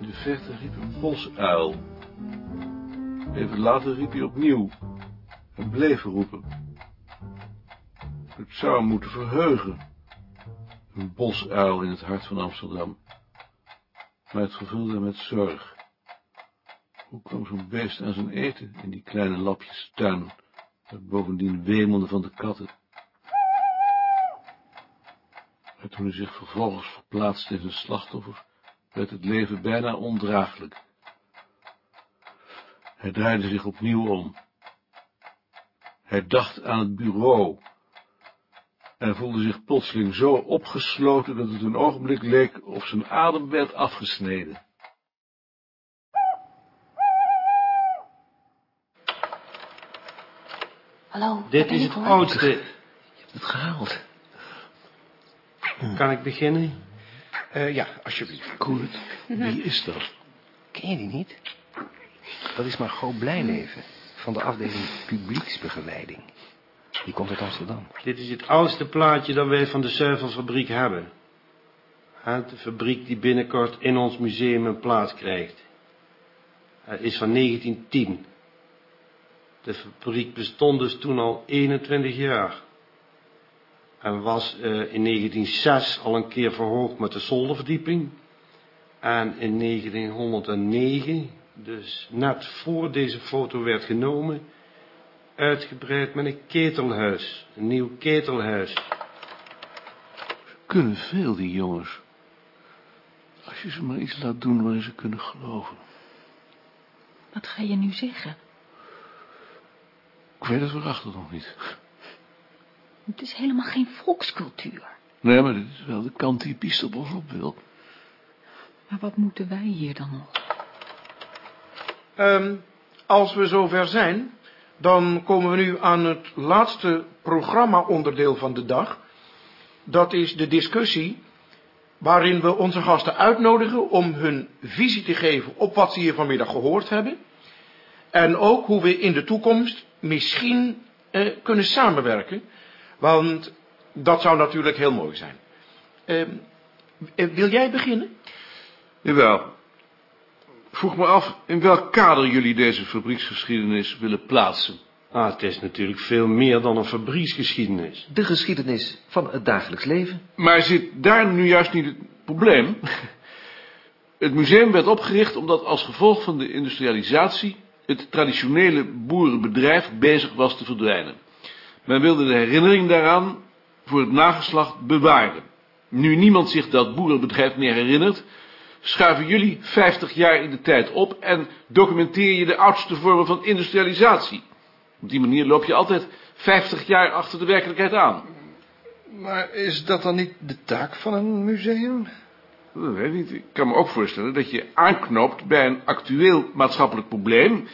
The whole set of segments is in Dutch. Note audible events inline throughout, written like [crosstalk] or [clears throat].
de verte riep een bosuil. Even later riep hij opnieuw en bleef roepen. Het zou moeten verheugen. Een bosuil in het hart van Amsterdam. Maar het vervulde hem met zorg. Hoe kwam zo'n beest aan zijn eten in die kleine lapjes tuin, dat bovendien wemelde van de katten? En toen hij zich vervolgens verplaatste in zijn slachtoffer, werd het leven bijna ondraaglijk. Hij draaide zich opnieuw om. Hij dacht aan het bureau en voelde zich plotseling zo opgesloten dat het een ogenblik leek of zijn adem werd afgesneden. Hallo, Dit is het oudste. Je hebt het gehaald. Kan ik beginnen? Eh, ja, alsjeblieft. Koert, wie [laughs] is dat? Ken je die niet? Dat is Margot Blijleven, van de afdeling publieksbegeleiding. Die komt uit Amsterdam. Dit is het oudste plaatje dat wij van de zuivelfabriek hebben. De fabriek die binnenkort in ons museum een plaats krijgt. Het is van 1910. De fabriek bestond dus toen al 21 jaar. En was eh, in 1906 al een keer verhoogd met de zolderverdieping. En in 1909, dus net voor deze foto werd genomen, uitgebreid met een ketelhuis. Een nieuw ketelhuis. Kunnen veel, die jongens. Als je ze maar iets laat doen waarin ze kunnen geloven. Wat ga je nu zeggen? Ik weet het waarachtig nog niet. Het is helemaal geen volkscultuur. Nee, maar dit is wel de kant die Piest op ons op wil. Maar wat moeten wij hier dan nog? Ehm, als we zover zijn, dan komen we nu aan het laatste programma-onderdeel van de dag. Dat is de discussie waarin we onze gasten uitnodigen om hun visie te geven op wat ze hier vanmiddag gehoord hebben. En ook hoe we in de toekomst misschien eh, kunnen samenwerken. Want dat zou natuurlijk heel mooi zijn. Ehm, eh, wil jij beginnen? Jawel. Vroeg me af in welk kader jullie deze fabrieksgeschiedenis willen plaatsen. Ah, het is natuurlijk veel meer dan een fabrieksgeschiedenis. De geschiedenis van het dagelijks leven. Maar zit daar nu juist niet het probleem? [laughs] Het museum werd opgericht omdat als gevolg van de industrialisatie het traditionele boerenbedrijf bezig was te verdwijnen. Men wilde de herinnering daaraan voor het nageslacht bewaren. Nu niemand zich dat boerenbedrijf meer herinnert, schuiven jullie 50 jaar in de tijd op en documenteer je de oudste vormen van industrialisatie. Op die manier loop je altijd 50 jaar achter de werkelijkheid aan. Maar is dat dan niet de taak van een museum? Dat weet ik niet. Ik kan me ook voorstellen dat je aanknoopt bij een actueel maatschappelijk probleem.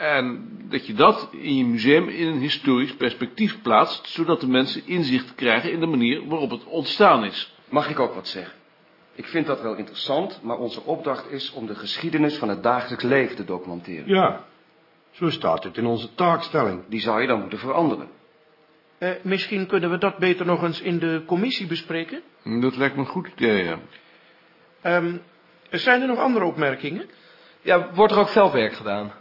En dat je dat in je museum in een historisch perspectief plaatst, zodat de mensen inzicht krijgen in de manier waarop het ontstaan is. Mag ik ook wat zeggen? Ik vind dat wel interessant, maar onze opdracht is om de geschiedenis van het dagelijks leven te documenteren. Ja, zo staat het in onze taakstelling. Die zou je dan moeten veranderen. Eh, misschien kunnen we dat beter nog eens in de commissie bespreken. Dat lijkt me een goed idee, ja. Ehm, zijn er nog andere opmerkingen? Ja, wordt er ook veldwerk gedaan?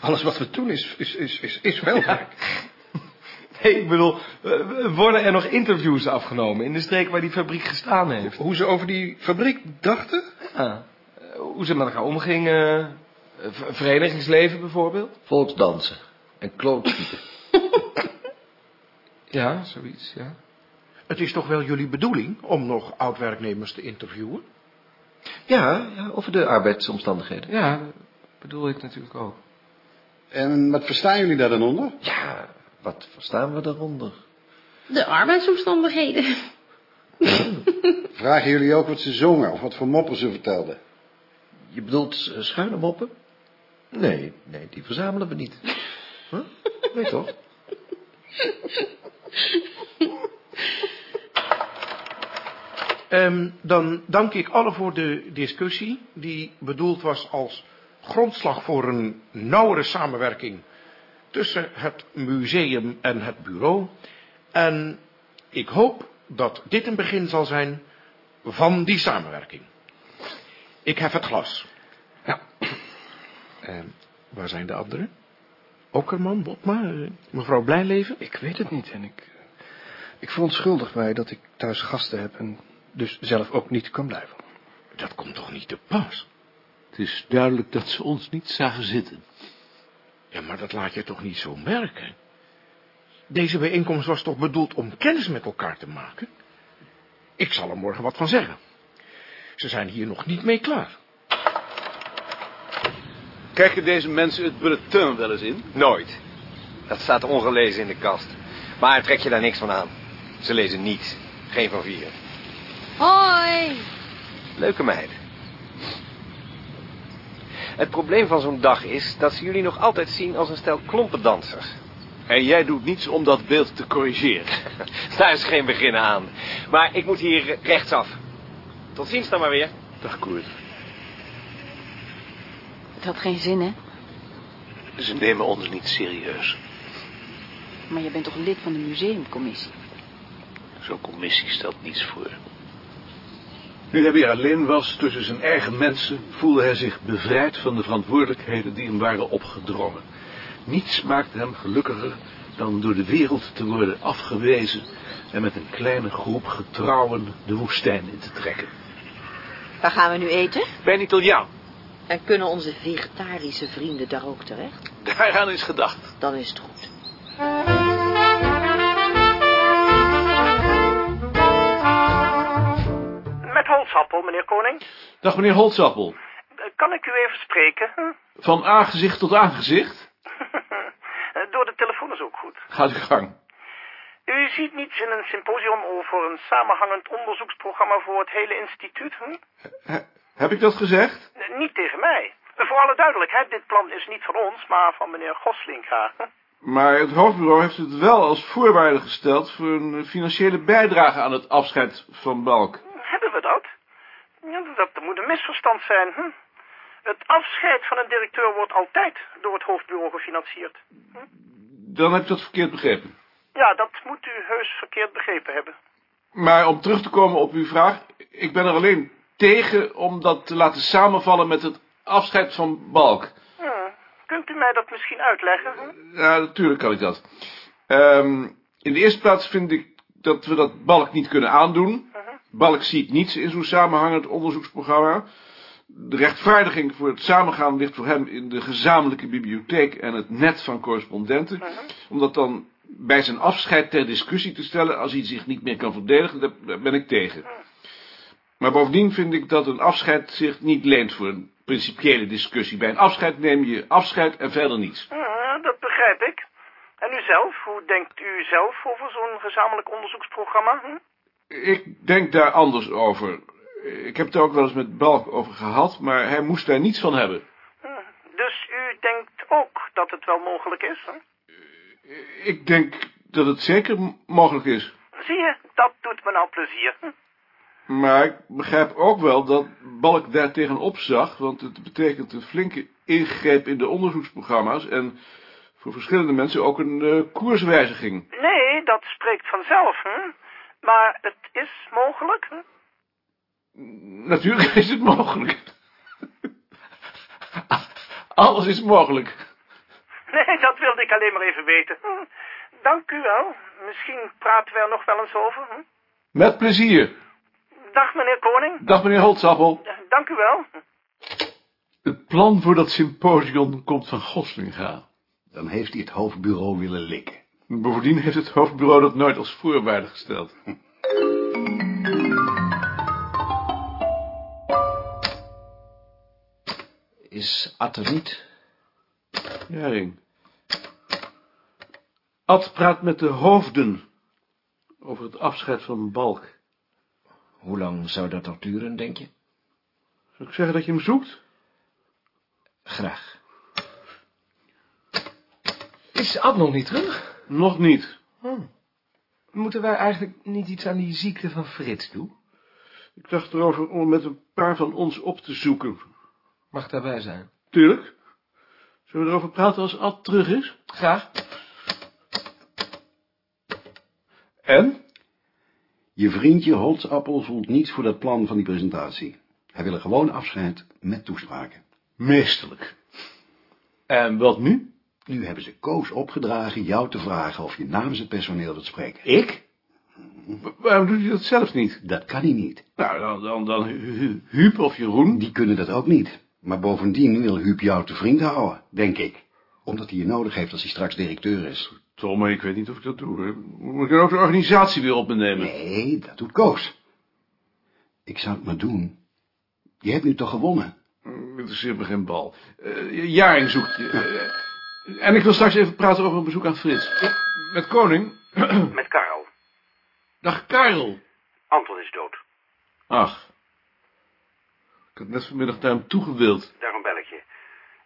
Alles wat we doen is, is, is, is, is wel werk. Nee, ik bedoel, eh, worden er nog interviews afgenomen in de streek waar die fabriek gestaan heeft? Hoe ze over die fabriek dachten? Ja, eh, hoe ze met elkaar omgingen, eh, verenigingsleven bijvoorbeeld? Volksdansen en klootschieten. [laughs] Ja, zoiets, ja. Het is toch wel jullie bedoeling om nog oud-werknemers te interviewen? Ja, ja, over de arbeidsomstandigheden. Ja, bedoel ik natuurlijk ook. En wat verstaan jullie daar dan onder? Ja, wat verstaan we daaronder? De arbeidsomstandigheden. [laughs] Vragen jullie ook wat ze zongen of wat voor moppen ze vertelden? Je bedoelt eh, schuine moppen? Nee, nee, die verzamelen we niet. [laughs] Huh? Nee toch? Ehm, dan dank ik allen voor de discussie, die bedoeld was als grondslag voor een nauwere samenwerking tussen het museum en het bureau. En ik hoop dat dit een begin zal zijn van die samenwerking. Ik heb het glas. Ja. En waar zijn de anderen? Okkerman, Botma, eh, mevrouw Blijleven? Ik weet het niet en ik... Ik verontschuldig mij dat ik thuis gasten heb en dus zelf ook niet kan blijven. Dat komt toch niet te pas? Het is duidelijk dat ze ons niet zagen zitten. Ja, maar dat laat je toch niet zo merken? Deze bijeenkomst was toch bedoeld om kennis met elkaar te maken? Ik zal er morgen wat van zeggen. Ze zijn hier nog niet mee klaar. Kijken deze mensen het bulletin wel eens in? Nooit. Dat staat ongelezen in de kast. Maar trek je daar niks van aan. Ze lezen niets. Geen van vier. Hoi. Leuke meid. Het probleem van zo'n dag is dat ze jullie nog altijd zien als een stel klompendansers. En jij doet niets om dat beeld te corrigeren. [laughs] Daar is geen begin aan. Maar ik moet hier rechtsaf. Tot ziens dan maar weer. Dag Koert. Het had geen zin, hè? Ze nemen ons niet serieus. Maar je bent toch lid van de museumcommissie? Zo'n commissie stelt niets voor. Nu hij weer alleen was tussen zijn eigen mensen, voelde hij zich bevrijd van de verantwoordelijkheden die hem waren opgedrongen. Niets maakte hem gelukkiger dan door de wereld te worden afgewezen en met een kleine groep getrouwen de woestijn in te trekken. Waar gaan we nu eten? Bij een Italiaan. En kunnen onze vegetarische vrienden daar ook terecht? Daaraan is gedacht. Dan is het goed. Holzappel, meneer Koning. Dag meneer Holzappel. Kan ik u even spreken? Hm? Van aangezicht tot aangezicht. [laughs] Door de telefoon is ook goed. Gaat uw gang. U ziet niets in een symposium over een samenhangend onderzoeksprogramma voor het hele instituut, hm? Heb ik dat gezegd? Niet tegen mij. Voor alle duidelijkheid, dit plan is niet van ons, maar van meneer Goslinga. hm? Maar het hoofdbureau heeft het wel als voorwaarde gesteld voor een financiële bijdrage aan het afscheid van Balk. Dat? Ja, moet een misverstand zijn. Hm? Het afscheid van een directeur wordt altijd door het hoofdbureau gefinancierd. Dan heb ik dat verkeerd begrepen. Ja, dat moet u heus verkeerd begrepen hebben. Maar om terug te komen op uw vraag, ik ben er alleen tegen om dat te laten samenvallen met het afscheid van Balk. Hm. Kunt u mij dat misschien uitleggen? Hm? Ja, natuurlijk kan ik dat. Ehm, in de eerste plaats vind ik dat we dat Balk niet kunnen aandoen. Balk ziet niets in zo'n samenhangend onderzoeksprogramma. De rechtvaardiging voor het samengaan ligt voor hem in de gezamenlijke bibliotheek en het net van correspondenten. Om dat dan bij zijn afscheid ter discussie te stellen als hij zich niet meer kan verdedigen, daar daar ben ik tegen. Maar bovendien vind ik dat een afscheid zich niet leent voor een principiële discussie. Bij een afscheid neem je afscheid en verder niets. Ja, dat begrijp ik. En u zelf? Hoe denkt u zelf over zo'n gezamenlijk onderzoeksprogramma? Hm? Ik denk daar anders over. Ik heb het er ook wel eens met Balk over gehad, maar hij moest daar niets van hebben. Dus u denkt ook dat het wel mogelijk is? Hm? Ik denk dat het zeker mogelijk is. Zie je, dat doet me nou plezier. Hm? Maar ik begrijp ook wel dat Balk daar tegenop zag, want het betekent een flinke ingreep in de onderzoeksprogramma's en voor verschillende mensen ook een eh, koerswijziging. Nee, dat spreekt vanzelf. Hm? Maar het is mogelijk. Hm? Natuurlijk is het mogelijk. Alles is mogelijk. Nee, dat wilde ik alleen maar even weten. Hm. Dank u wel. Misschien praten we er nog wel eens over. Hm? Met plezier. Dag, meneer Koning. Dag meneer Holtzappel. Dank u wel. Het plan voor dat symposium komt van Goslinga. Dan heeft hij het hoofdbureau willen likken. Bovendien heeft het hoofdbureau dat nooit als voorwaarde gesteld. Is Ad er niet? Jaring. Ad praat met de hoofden over het afscheid van Balk. Hoe lang zou dat nog duren, denk je? Zou ik zeggen dat je hem zoekt? Graag. Is Ad nog niet terug? Nog niet. Moeten wij eigenlijk niet iets aan die ziekte van Frits doen? Ik dacht erover om met een paar van ons op te zoeken. Mag daarbij zijn. Tuurlijk. Zullen we erover praten als Ad terug is? Graag. En? Je vriendje Holtzappel voelt niets voor dat plan van die presentatie. Hij wil er gewoon afscheid met toespraken. Meesterlijk. En wat nu? Nu hebben ze Koos opgedragen jou te vragen of je namens het personeel wilt spreken. Ik? Waarom doet hij dat zelf niet? Dat kan hij niet. Nou, dan, dan, dan Hu- Hu- Huub of Jeroen. Die kunnen dat ook niet. Maar bovendien wil Huub jou te vriend houden, denk ik. Omdat hij je nodig heeft als hij straks directeur is. Tom, ik weet niet of ik dat doe. Moet ik dan ook de organisatie weer op me nemen? Nee, dat doet Koos. Ik zou het maar doen. Je hebt nu toch gewonnen? Hm, Interesseert me geen bal. Eh Jaring zoekt je. [laughs] En ik wil straks even praten over een bezoek aan Frits. Met Koning. [clears throat] Met Karel. Dag Karel. Anton is dood. Ach. Ik had net vanmiddag naar hem toegewild. Daarom bel ik je.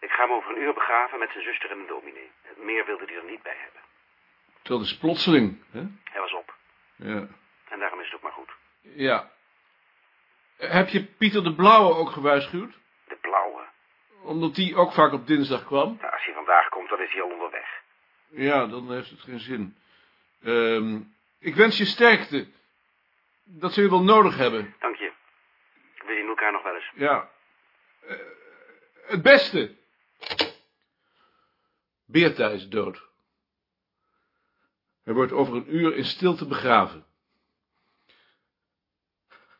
Ik ga hem over een uur begraven met zijn zuster en een dominee. Meer wilde hij er niet bij hebben. Dat is plotseling, hè? Hij was op. Ja. En daarom is het ook maar goed. Ja. Eh, Heb je Pieter de Blauwe ook gewaarschuwd? Omdat die ook vaak op dinsdag kwam? Nou, als hij vandaag komt, dan is hij al onderweg. Ja, dan heeft het geen zin. Ehm, ik wens je sterkte. Dat zul je wel nodig hebben. Dank je. We zien elkaar nog wel eens. Ja. Eh, het beste. Beerta is dood. Hij wordt over een uur in stilte begraven.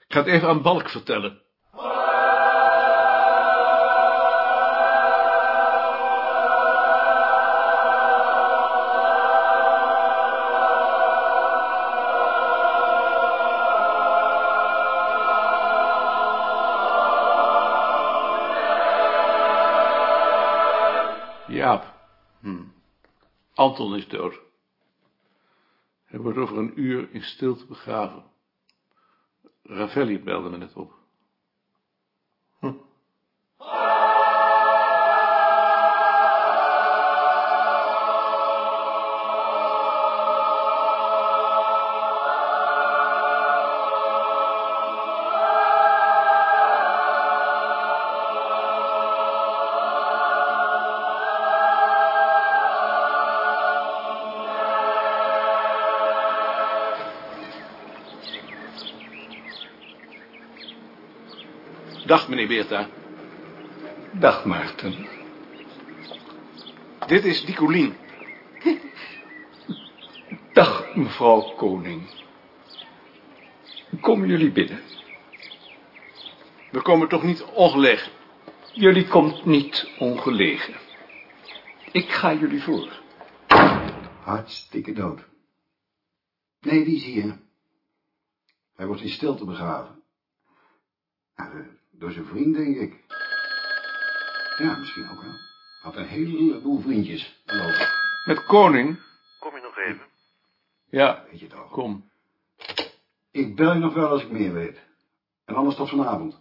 Ik ga het even aan Balk vertellen. Anton is dood. Hij wordt over een uur in stilte begraven. Ravelli belde me net op. Dag, meneer Beerta. Dag, Maarten. Dit is Dicolien. [laughs] Dag, mevrouw Koning. Komen jullie binnen? We komen toch niet ongelegen? Jullie komt niet ongelegen. Ik ga jullie voor. Hartstikke dood. Nee, die zie je. Hij wordt in stilte begraven. Door zijn vriend, denk ik. Ja, misschien ook wel. Had een heleboel vriendjes, geloof ik. Met Koning? Kom je nog even? Ja, Weet je toch. kom. Ik bel je nog wel als ik meer weet. En anders tot vanavond.